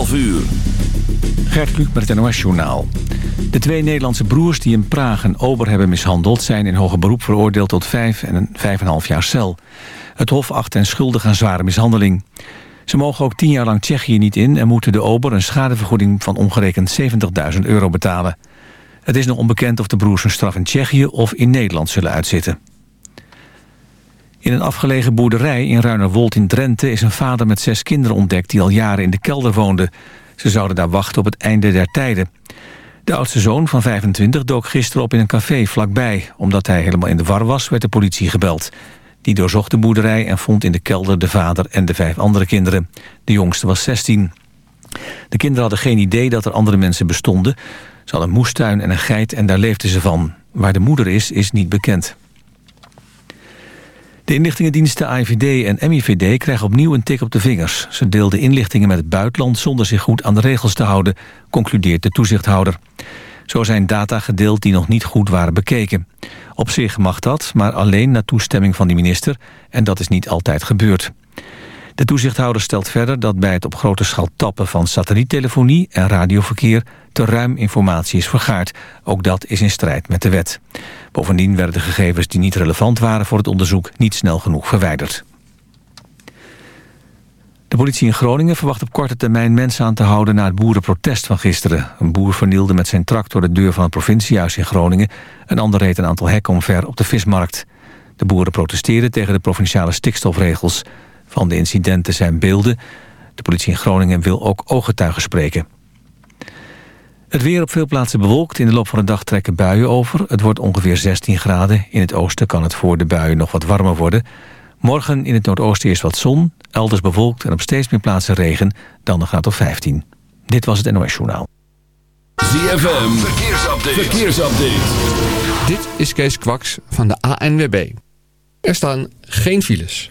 11 uur. Gert Kluk met het NOS-journaal. De twee Nederlandse broers die in Praag een ober hebben mishandeld... zijn in hoger beroep veroordeeld tot vijf en een vijf en half jaar cel. Het Hof acht hen schuldig aan zware mishandeling. Ze mogen ook tien jaar lang Tsjechië niet in... en moeten de ober een schadevergoeding van omgerekend 70.000 euro betalen. Het is nog onbekend of de broers hun straf in Tsjechië of in Nederland zullen uitzitten. In een afgelegen boerderij in Ruinerwold in Drenthe... is een vader met zes kinderen ontdekt die al jaren in de kelder woonden. Ze zouden daar wachten op het einde der tijden. De oudste zoon van 25 dook gisteren op in een café vlakbij. Omdat hij helemaal in de war was, werd de politie gebeld. Die doorzocht de boerderij en vond in de kelder de vader en de vijf andere kinderen. De jongste was 16. De kinderen hadden geen idee dat er andere mensen bestonden. Ze hadden een moestuin en een geit en daar leefden ze van. Waar de moeder is, is niet bekend. De inlichtingendiensten AIVD en MIVD krijgen opnieuw een tik op de vingers. Ze deelden inlichtingen met het buitenland zonder zich goed aan de regels te houden, concludeert de toezichthouder. Zo zijn data gedeeld die nog niet goed waren bekeken. Op zich mag dat, maar alleen na toestemming van de minister en dat is niet altijd gebeurd. De toezichthouder stelt verder dat bij het op grote schaal tappen van satelliettelefonie en radioverkeer te ruim informatie is vergaard. Ook dat is in strijd met de wet. Bovendien werden de gegevens die niet relevant waren voor het onderzoek niet snel genoeg verwijderd. De politie in Groningen verwacht op korte termijn mensen aan te houden na het boerenprotest van gisteren. Een boer vernielde met zijn tractor de deur van het provinciehuis in Groningen. Een ander reed een aantal hekken omver op de vismarkt. De boeren protesteerden tegen de provinciale stikstofregels. Van de incidenten zijn beelden. De politie in Groningen wil ook ooggetuigen spreken. Het weer op veel plaatsen bewolkt. In de loop van de dag trekken buien over. Het wordt ongeveer 16 graden. In het oosten kan het voor de buien nog wat warmer worden. Morgen in het noordoosten eerst wat zon. Elders bewolkt en op steeds meer plaatsen regen. Dan een graad of 15. Dit was het NOS Journaal. ZFM. Verkeersupdate. Verkeersupdate. Dit is Kees Kwaks van de ANWB. Er staan geen files.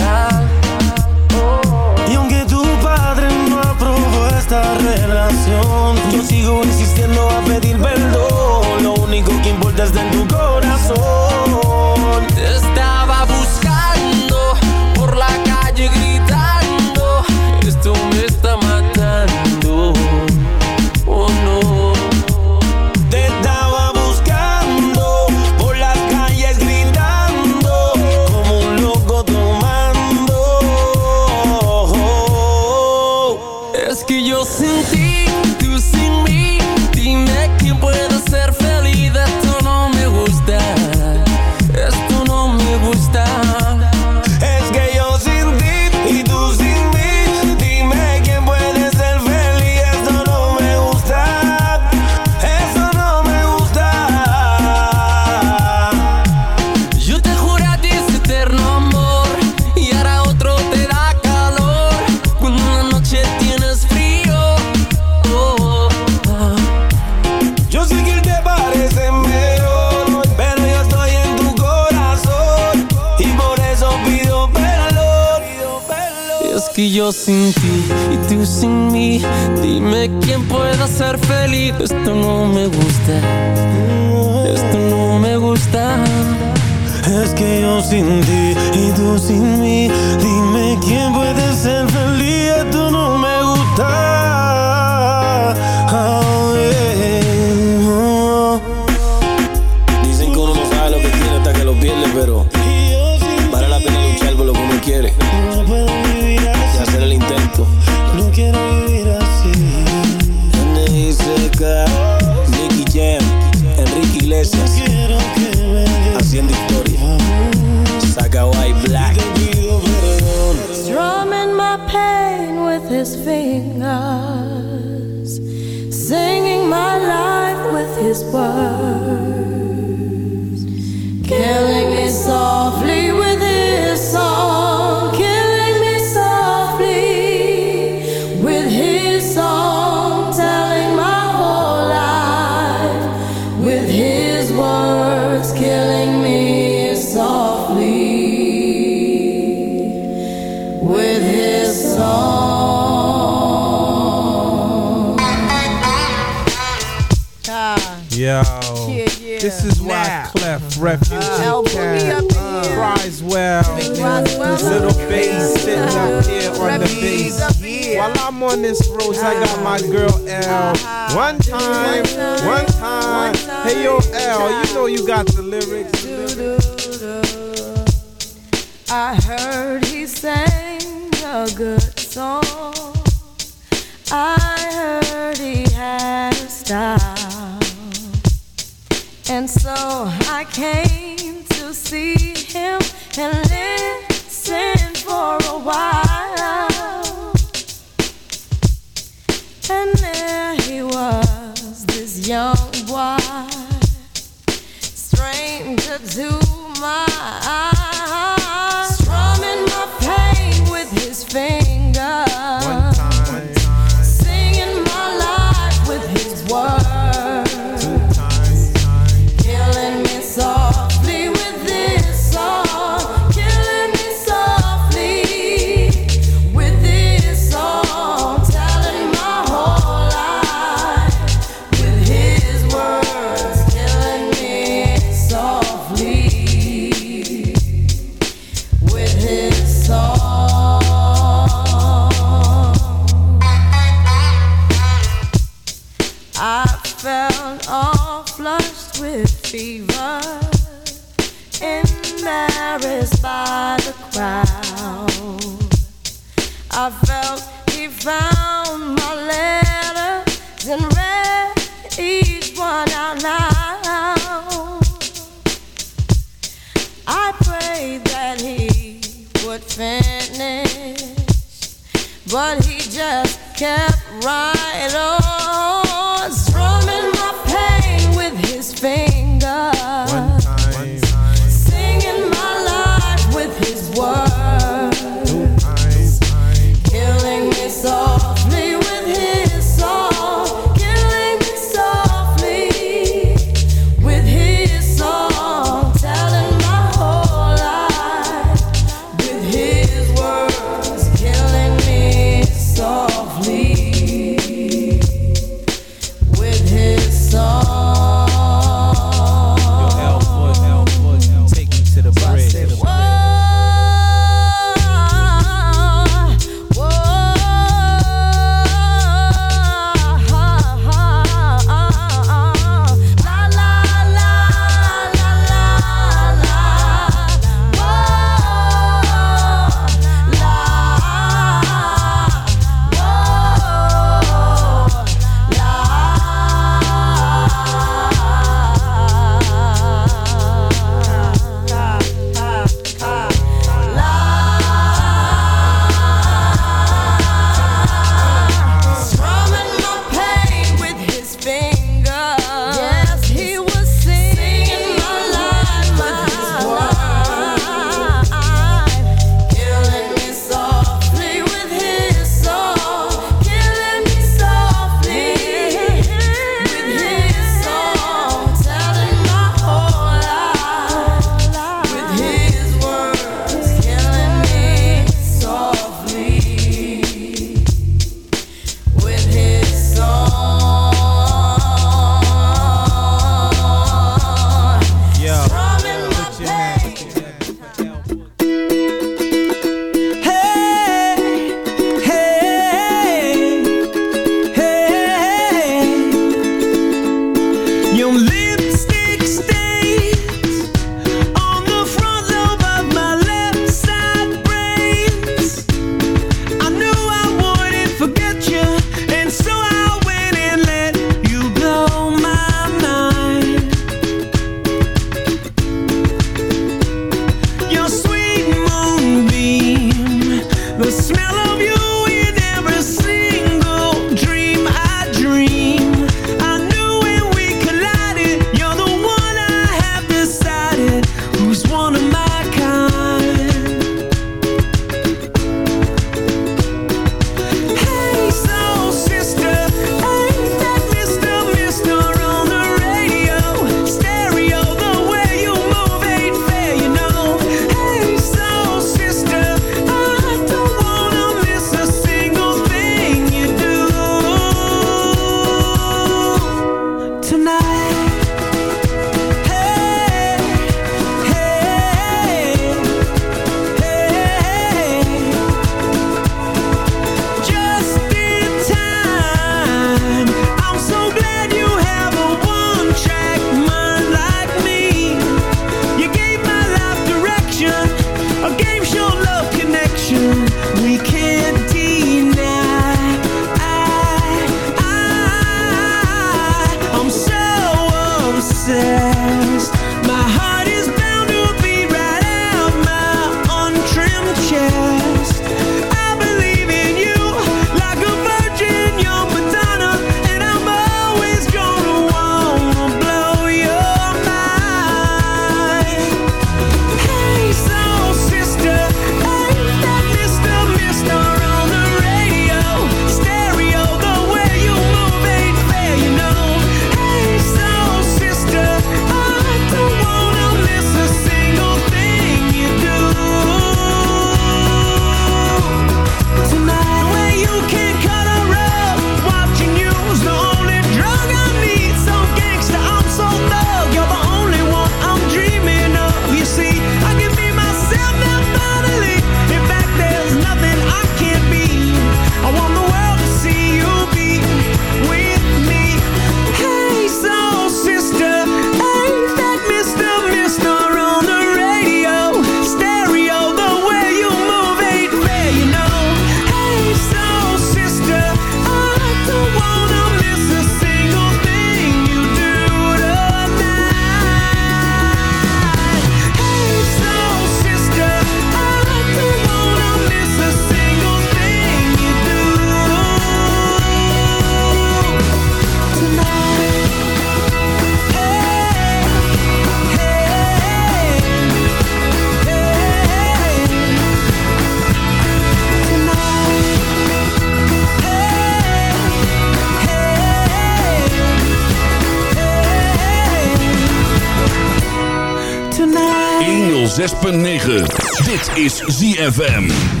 is ZFM.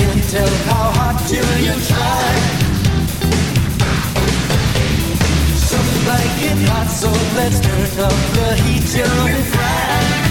can't tell how hard till you try. Some like it hot, so let's turn up the heat till we fry.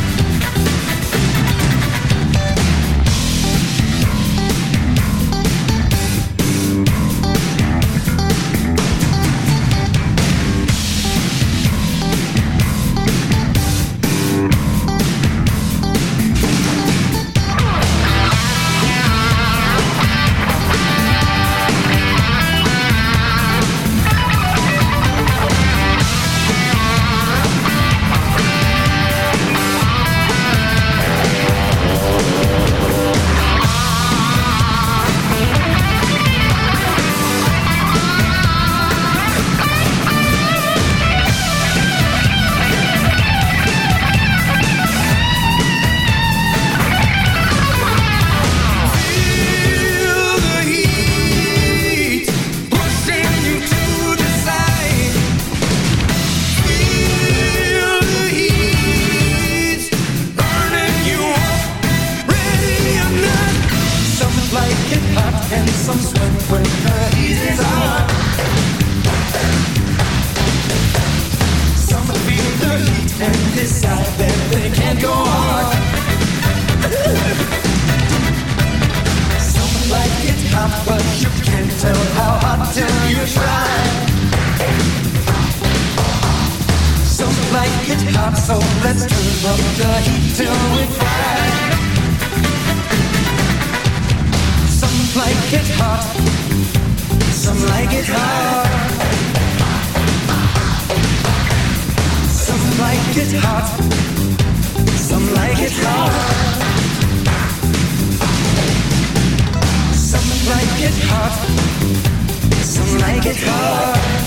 like it hot, some like it hard. Some like it hot, some like it hard.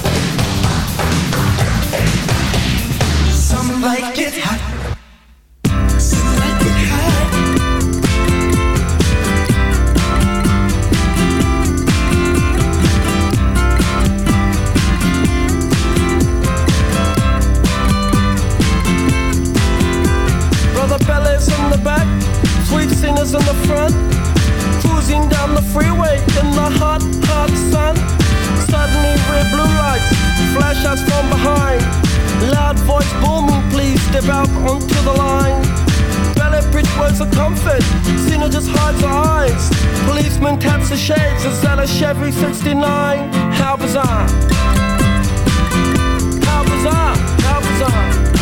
partners and a friend. Cruising down the freeway in the hot, hot sun. Suddenly red blue lights, flash out from behind. Loud voice booming, please step out onto the line. Ballet bridge was a comfort, Cena just hides her eyes. Policeman taps the shades, is that a Chevy 69? How bizarre. How bizarre, how bizarre.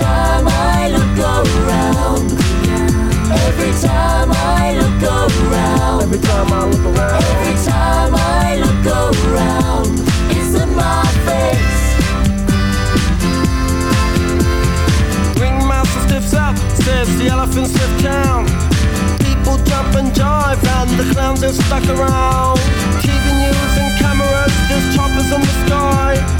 Time I look around. Every time I look around. Every time I look around. Every time I look around. It's in my face. Ringmaster stiffs up, says the elephants lift town. People jump and jive, and the clowns are stuck around. TV news and cameras, there's choppers in the sky.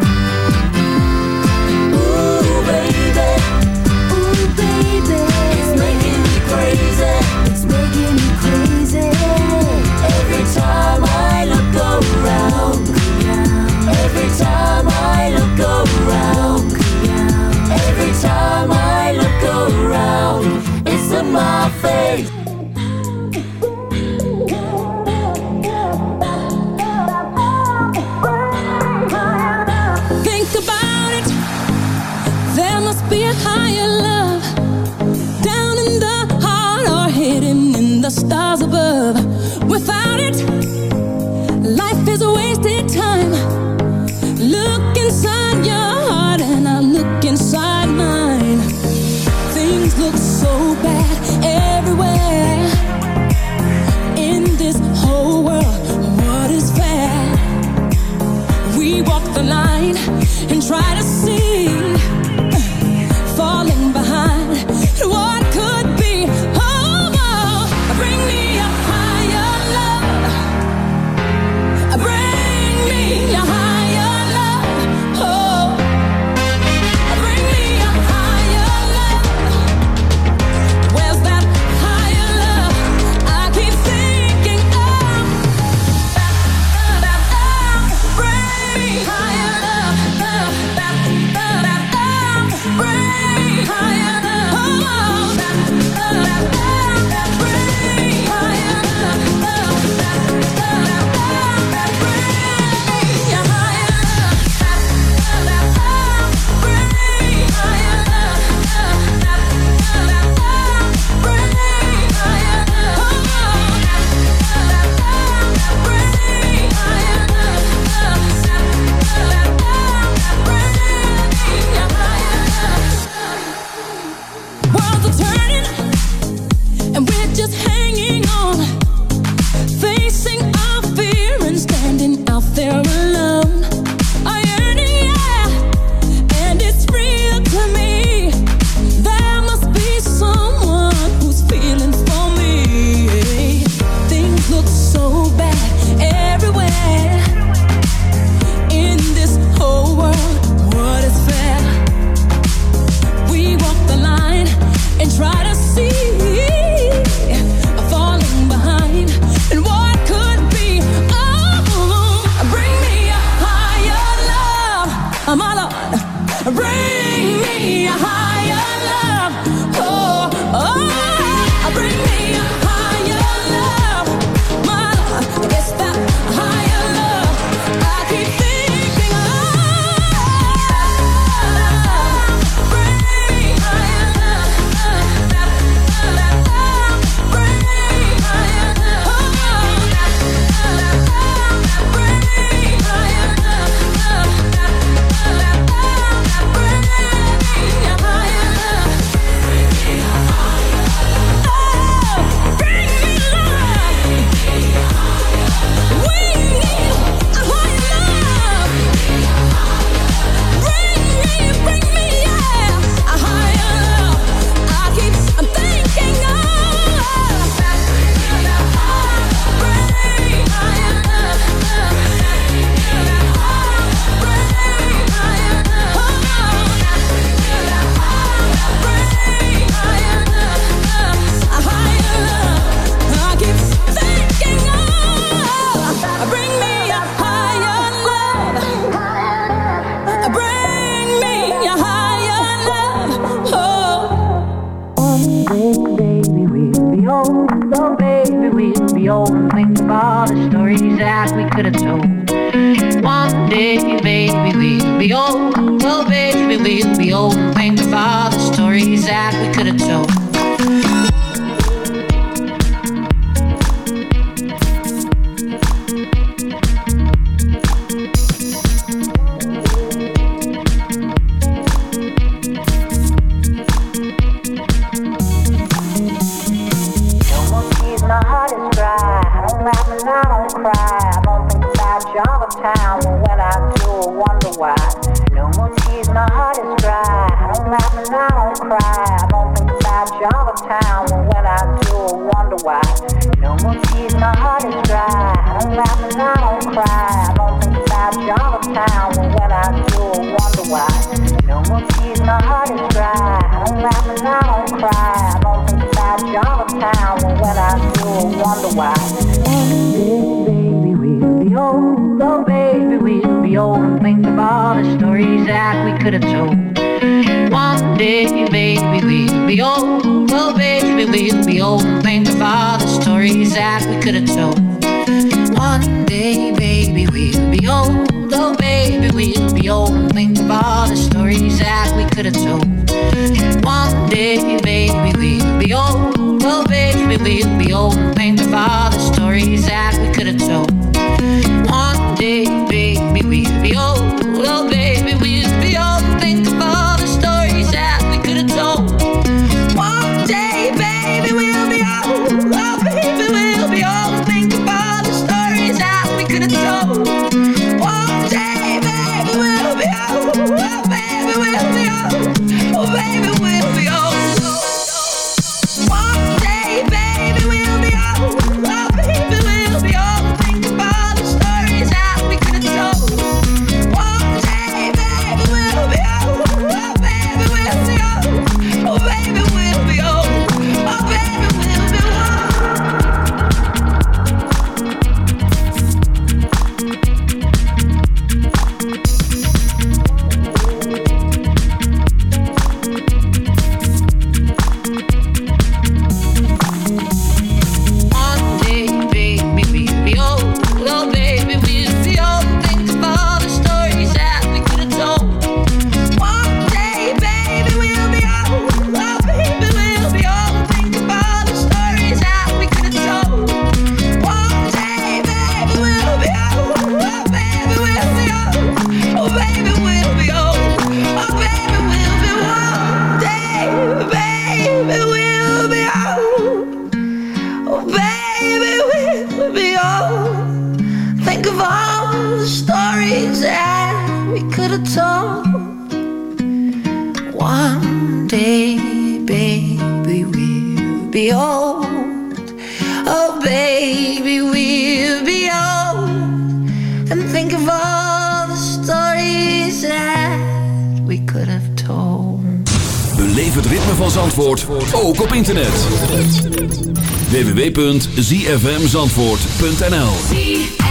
www.zfmzandvoort.nl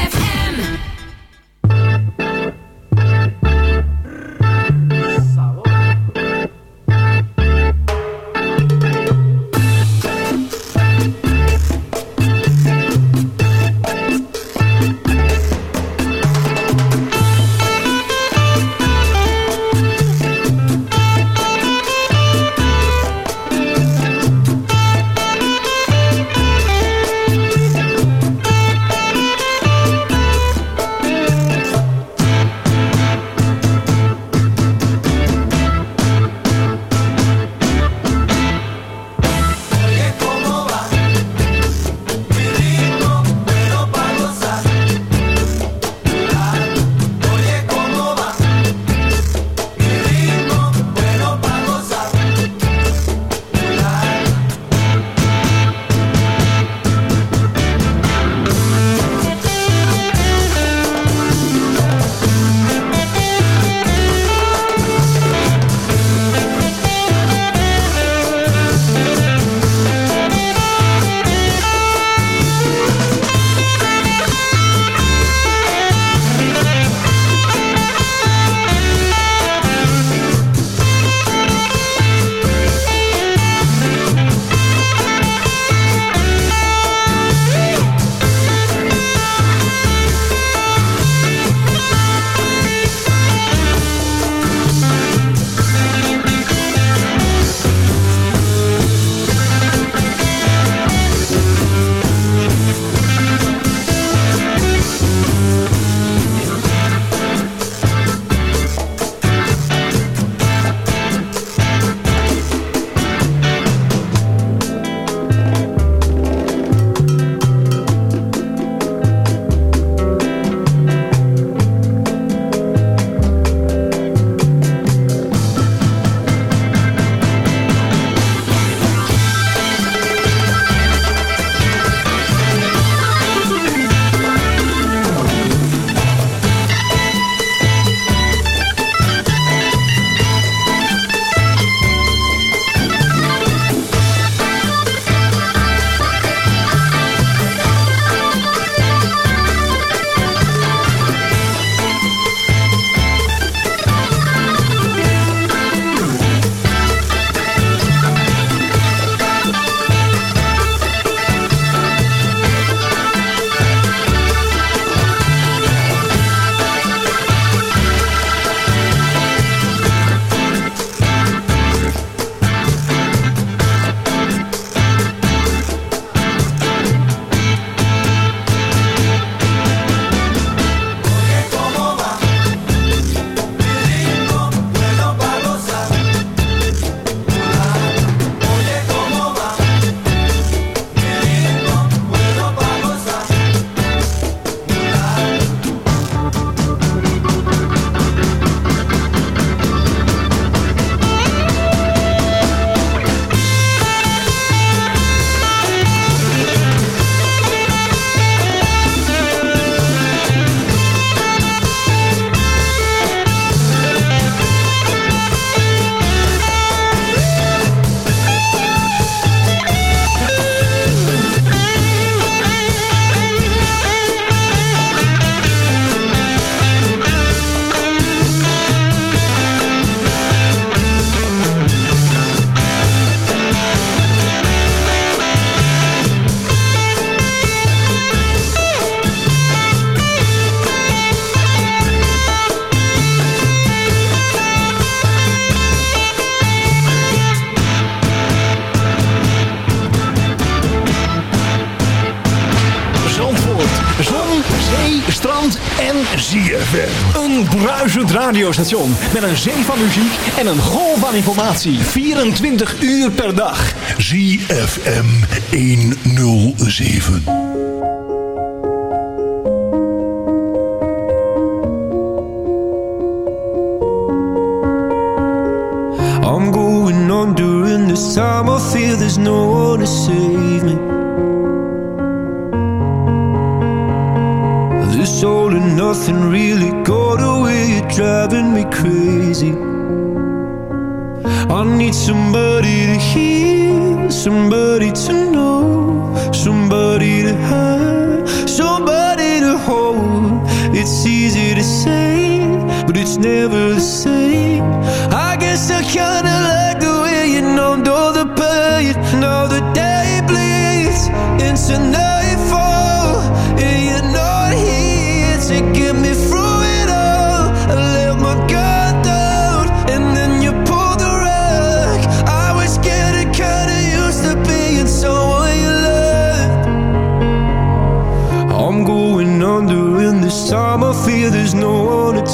Een bruisend radiostation met een zee van muziek en een golf van informatie. 24 uur per dag. ZFM 107.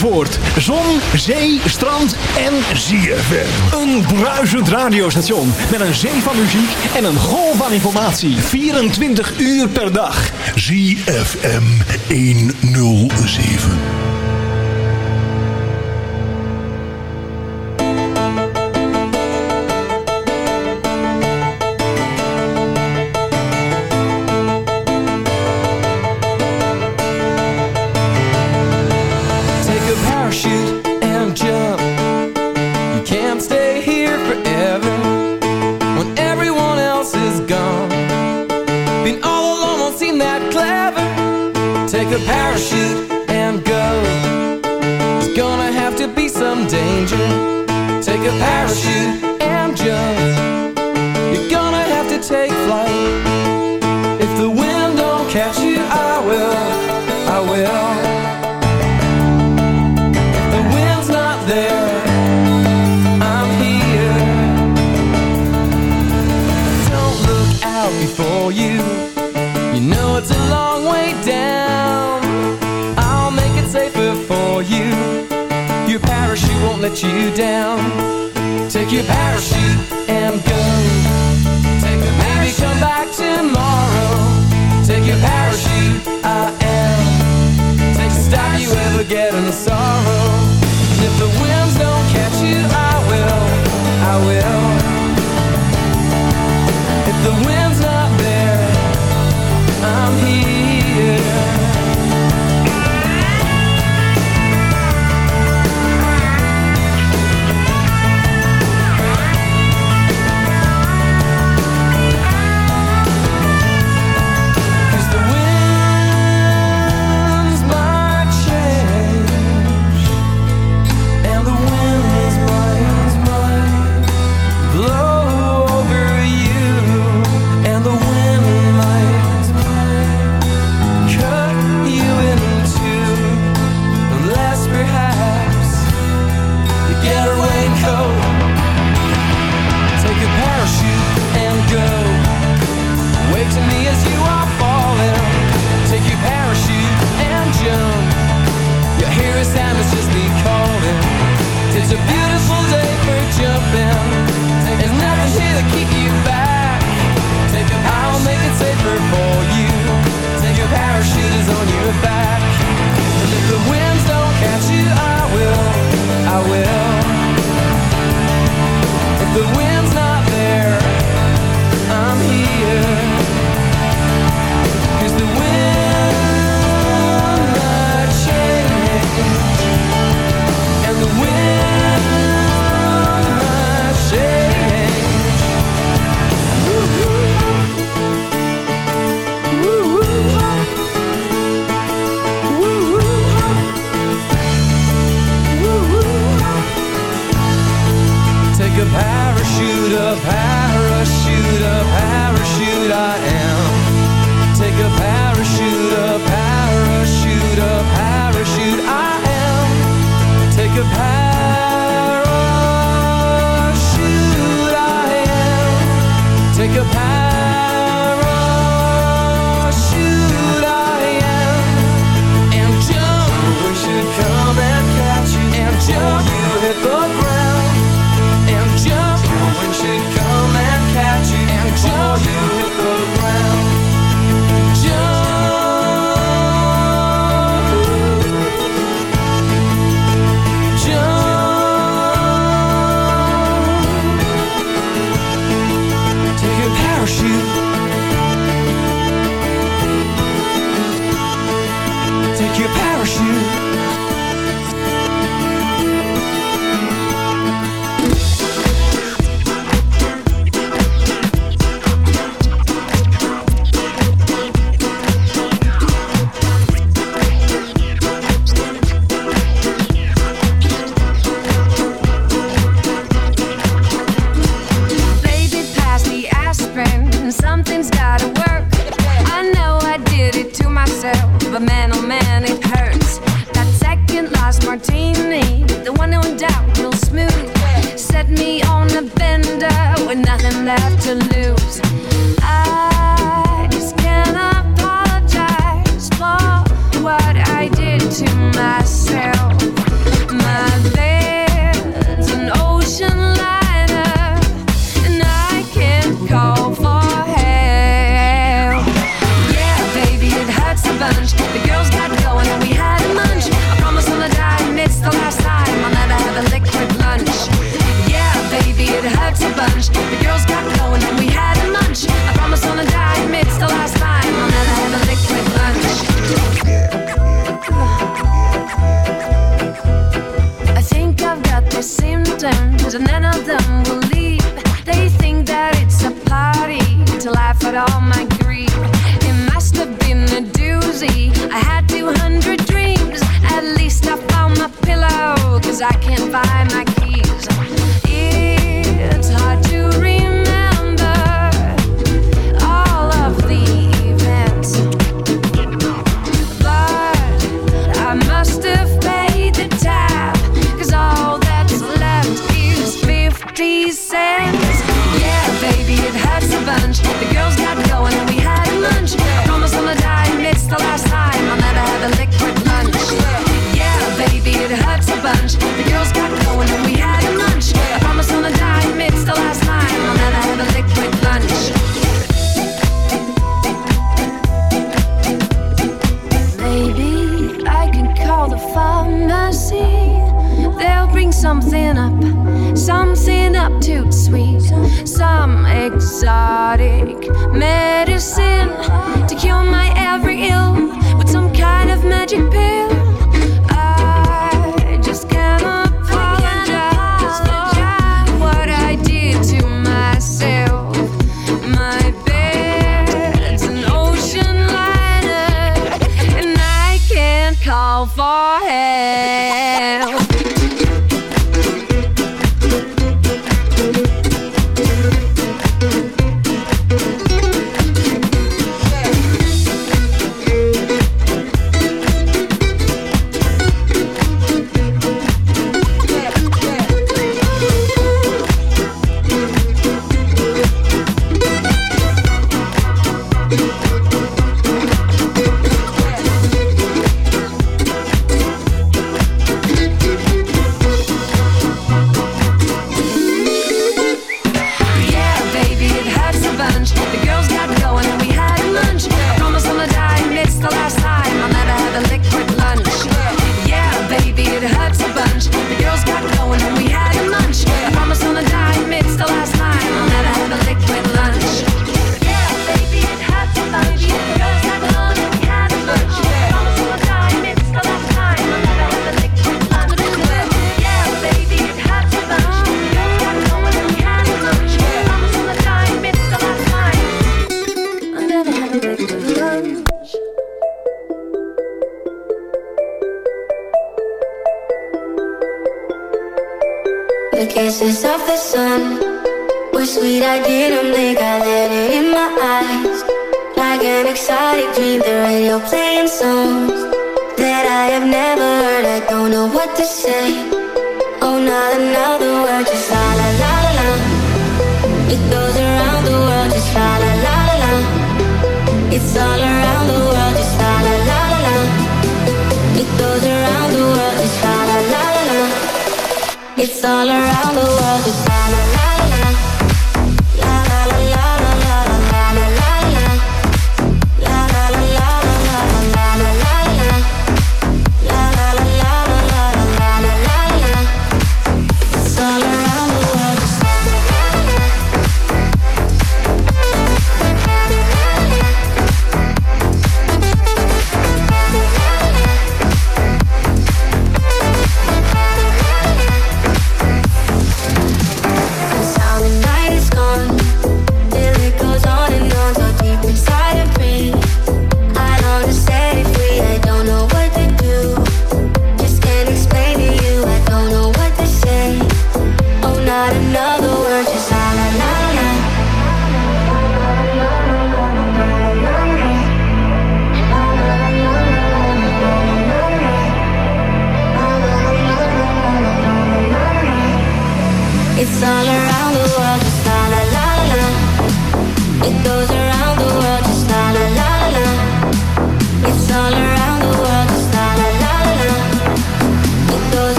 Zandvoort. Zon, zee, strand en ZFM. Een bruisend radiostation met een zee van muziek en een golf van informatie. 24 uur per dag. ZFM 107.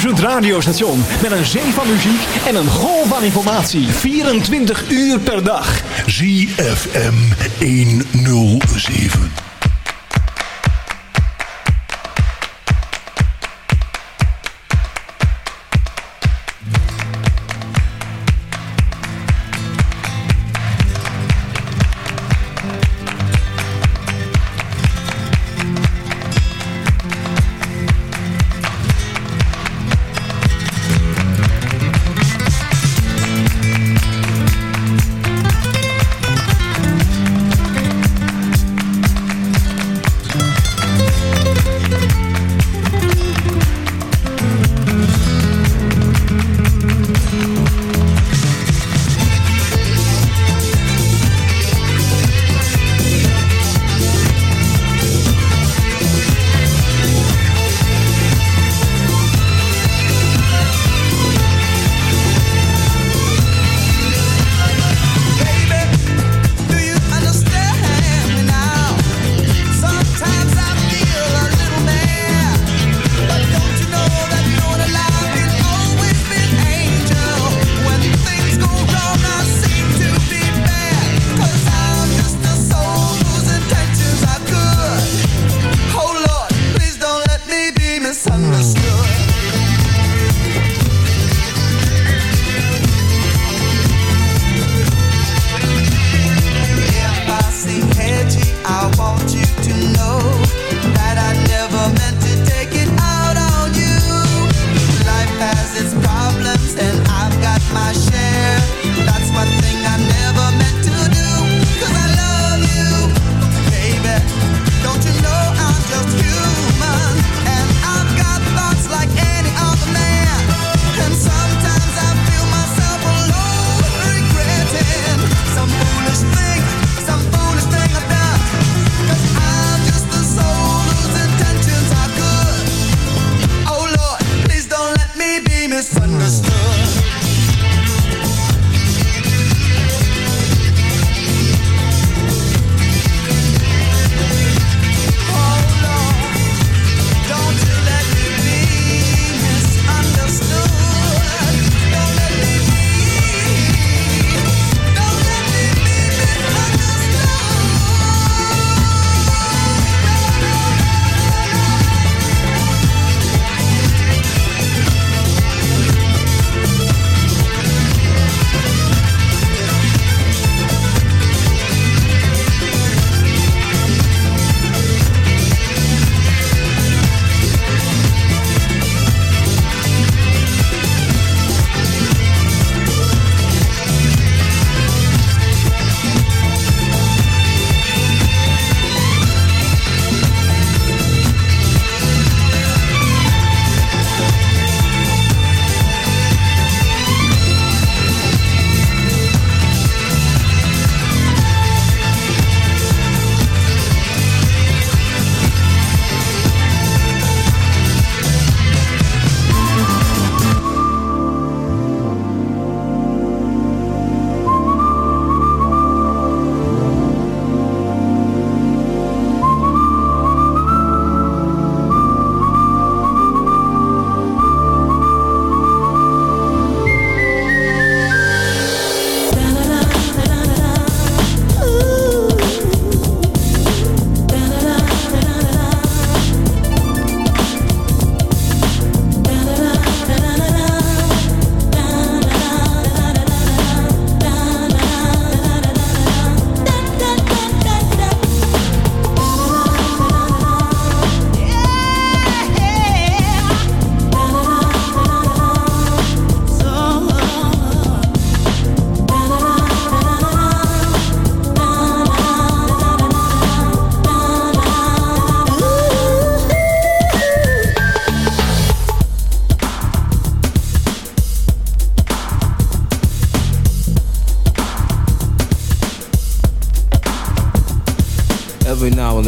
Bruisend radiostation met een zee van muziek en een golf van informatie. 24 uur per dag. ZFM 107.